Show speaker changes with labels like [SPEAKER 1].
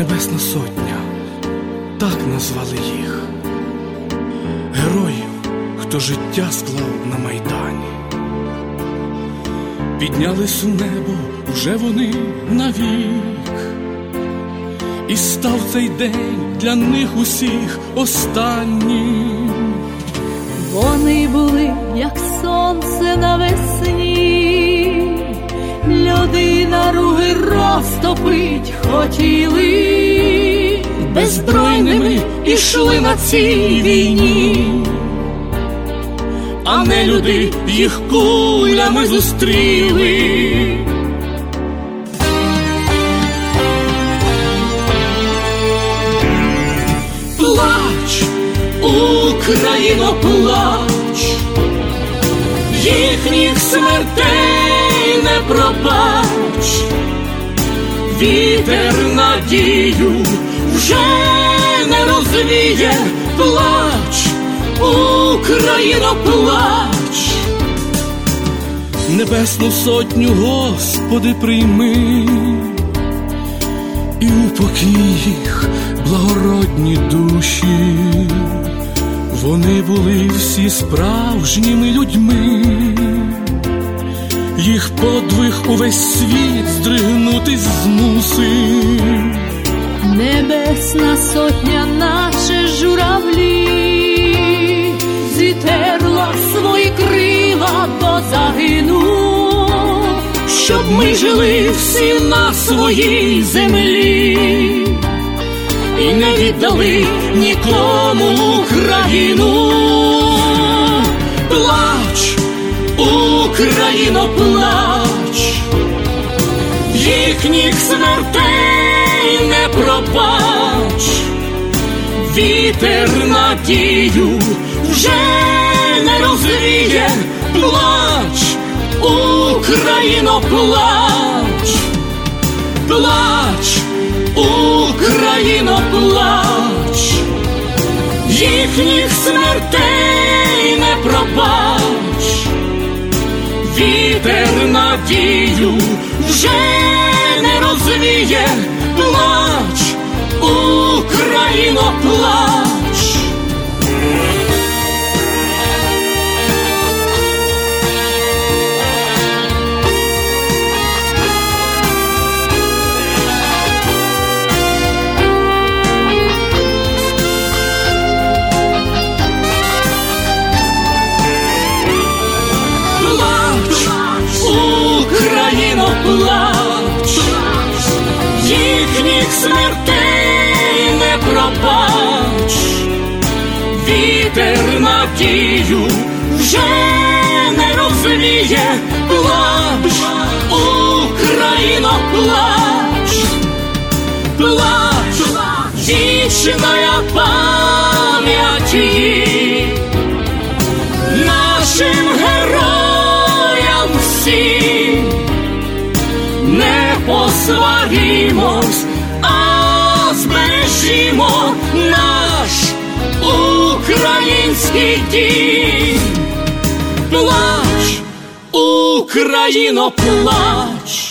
[SPEAKER 1] Сотня, так назвали їх, героїв, хто життя склав на майдані. Піднялись у небо вже вони навік, і став цей день для них усіх останнім.
[SPEAKER 2] Вони були, як сонце навесні, розтопить хотіли, беззбройними ішли на цій війні,
[SPEAKER 1] а не люди їх кулями зустріли. Плач, Україно, плач, їхніх смертей не пробач, вітер надію вже не розвіє, плач, Україно, плач, небесну сотню, Господи, прийми. І упокій їх благородні душі, вони були всі справжніми людьми, їх подвиг увесь світ здригнутись змусив.
[SPEAKER 2] Небесна сотня, наче журавлі, зітерла свої крила до загину,
[SPEAKER 1] щоб ми жили всі на своїй землі і не віддали нікому Україну. Україно, плач, їхніх смертей не пробач, вітер надію вже не розвіє, плач, Україно, плач, плач, Україно, плач, їхніх смертей не пробач, надію вже не розвіє, плач, Україно, плач. Плач, їхніх смертей не пробач, вітер надію вже не розуміє, плач, Україно, плач, плач, вічна пам'ять її посварімось, а збережімо наш український дім. Плач, Україно, плач.